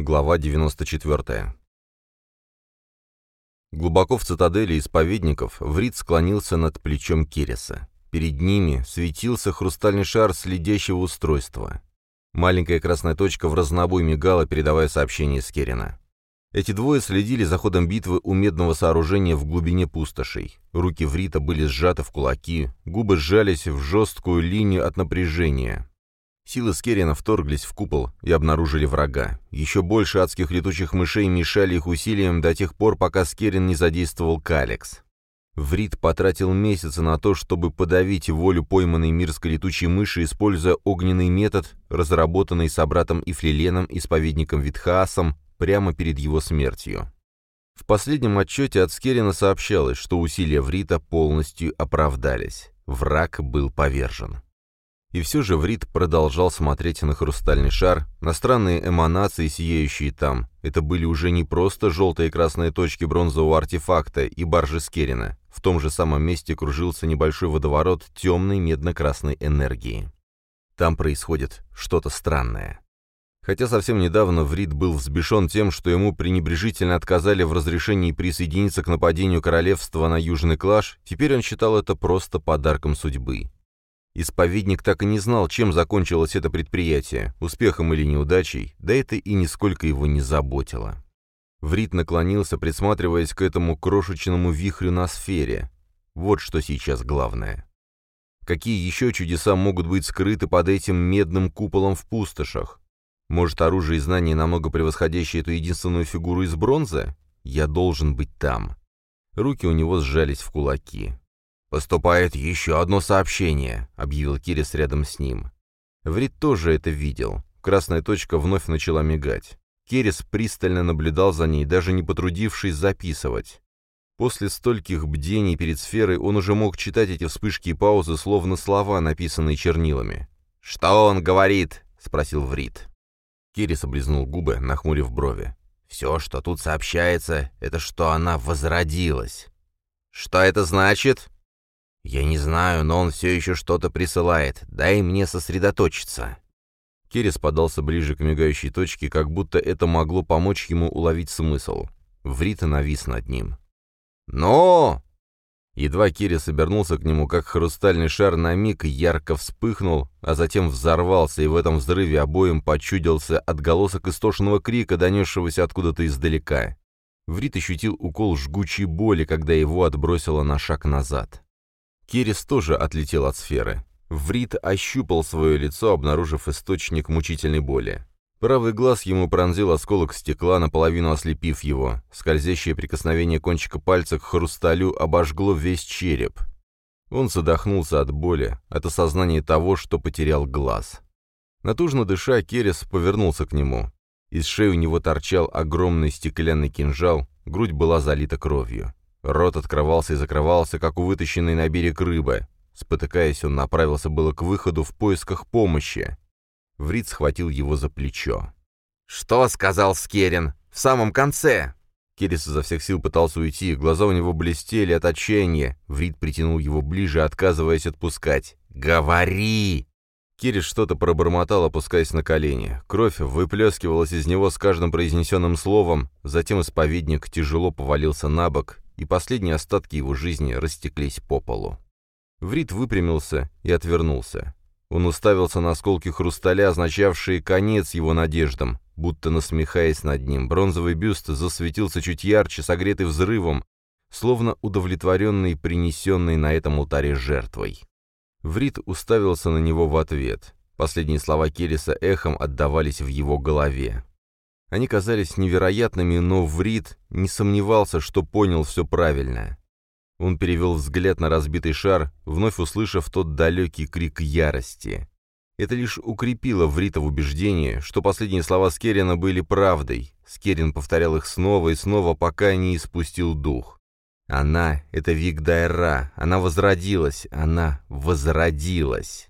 Глава 94. Глубоко в цитадели исповедников Врит склонился над плечом Кереса. Перед ними светился хрустальный шар следящего устройства. Маленькая красная точка в разнобой мигала, передавая сообщение с Керена. Эти двое следили за ходом битвы у медного сооружения в глубине пустошей. Руки Врита были сжаты в кулаки, губы сжались в жесткую линию от напряжения. Силы Скерина вторглись в купол и обнаружили врага. Еще больше адских летучих мышей мешали их усилиям до тех пор, пока Скерин не задействовал Калекс. Врит потратил месяцы на то, чтобы подавить волю пойманной мирской летучей мыши, используя огненный метод, разработанный собратом Ифлиленом, исповедником Витхаасом, прямо перед его смертью. В последнем отчете от Скерина сообщалось, что усилия Врита полностью оправдались. Враг был повержен. И все же Врит продолжал смотреть на хрустальный шар, на странные эманации, сияющие там. Это были уже не просто желтые и красные точки бронзового артефакта и баржи Скерина. В том же самом месте кружился небольшой водоворот темной медно-красной энергии. Там происходит что-то странное. Хотя совсем недавно Врит был взбешен тем, что ему пренебрежительно отказали в разрешении присоединиться к нападению королевства на Южный Клаш, теперь он считал это просто подарком судьбы. Исповедник так и не знал, чем закончилось это предприятие, успехом или неудачей, да это и нисколько его не заботило. Врит наклонился, присматриваясь к этому крошечному вихрю на сфере. Вот что сейчас главное. Какие еще чудеса могут быть скрыты под этим медным куполом в пустошах? Может, оружие и знания, намного превосходящие эту единственную фигуру из бронзы? Я должен быть там. Руки у него сжались в кулаки. «Поступает еще одно сообщение», — объявил Кирис рядом с ним. Врит тоже это видел. Красная точка вновь начала мигать. Керес пристально наблюдал за ней, даже не потрудившись записывать. После стольких бдений перед сферой он уже мог читать эти вспышки и паузы, словно слова, написанные чернилами. «Что он говорит?» — спросил Врит. Керес облизнул губы, нахмурив брови. «Все, что тут сообщается, это что она возродилась». «Что это значит?» «Я не знаю, но он все еще что-то присылает. Дай мне сосредоточиться». Керес подался ближе к мигающей точке, как будто это могло помочь ему уловить смысл. Врита навис над ним. «Но!» Едва Кирис обернулся к нему, как хрустальный шар на миг ярко вспыхнул, а затем взорвался, и в этом взрыве обоим почудился отголосок истошного крика, донесшегося откуда-то издалека. Врит ощутил укол жгучей боли, когда его отбросило на шаг назад. Керис тоже отлетел от сферы. Врит ощупал свое лицо, обнаружив источник мучительной боли. Правый глаз ему пронзил осколок стекла, наполовину ослепив его. Скользящее прикосновение кончика пальца к хрусталю обожгло весь череп. Он задохнулся от боли, от осознания того, что потерял глаз. Натужно дыша, Керес повернулся к нему. Из шеи у него торчал огромный стеклянный кинжал, грудь была залита кровью. Рот открывался и закрывался, как у вытащенной на берег рыбы. Спотыкаясь, он направился было к выходу в поисках помощи. Врит схватил его за плечо. «Что?» — сказал Скерин. «В самом конце!» Керис изо всех сил пытался уйти, глаза у него блестели от отчаяния. Врит притянул его ближе, отказываясь отпускать. «Говори!» Кирис что-то пробормотал, опускаясь на колени. Кровь выплескивалась из него с каждым произнесенным словом, затем исповедник тяжело повалился на бок, и последние остатки его жизни растеклись по полу. Врит выпрямился и отвернулся. Он уставился на осколки хрусталя, означавшие конец его надеждам, будто насмехаясь над ним. Бронзовый бюст засветился чуть ярче, согретый взрывом, словно удовлетворенный принесенной на этом алтаре жертвой. Врит уставился на него в ответ. Последние слова Келеса эхом отдавались в его голове. Они казались невероятными, но Врит не сомневался, что понял все правильно. Он перевел взгляд на разбитый шар, вновь услышав тот далекий крик ярости. Это лишь укрепило Врита в убеждении, что последние слова Скерина были правдой. Скерин повторял их снова и снова, пока не испустил дух. Она — это Вик Дайра, она возродилась, она возродилась.